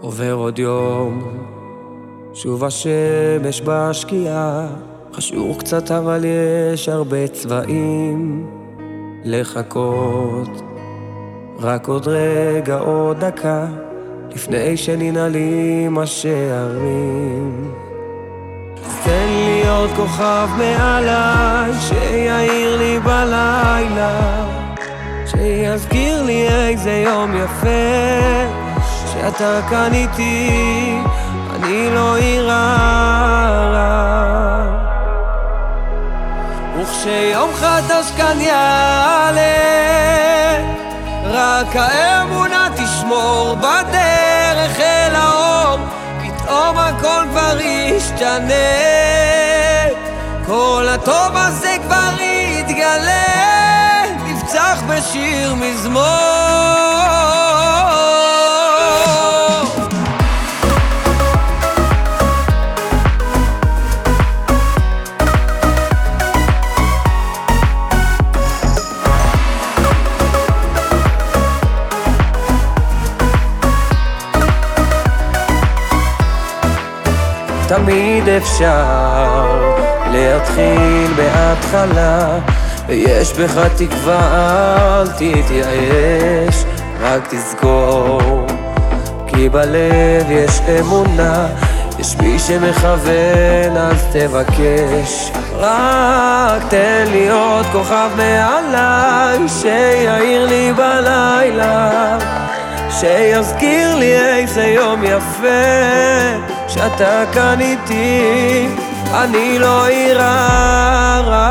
עובר עוד יום, שוב השמש בשקיעה, חשוך קצת אבל יש הרבה צבעים לחכות. רק עוד רגע, עוד דקה, לפני שננעלים השערים. תן לי עוד כוכב מעליי, שיעיר לי בלילה, שיזכיר לי איזה יום יפה, שאתה כאן איתי, אני לא אירא. וכשיום חדש כאן יעלה, רק האמונה תשמור בדרך ישתנה. כל הטוב הזה כבר יתגלה, נפצח בשיר מזמור. תמיד אפשר להתחיל בהתחלה ויש בך תקווה, אל תתייאש, רק תזכור כי בלב יש אמונה, יש מי שמכוון אז תבקש. רק תן לי עוד כוכב מעליי שיעיר לי בלילה שיזכיר לי איזה יום יפה שאתה כאן איתי, אני לא אירא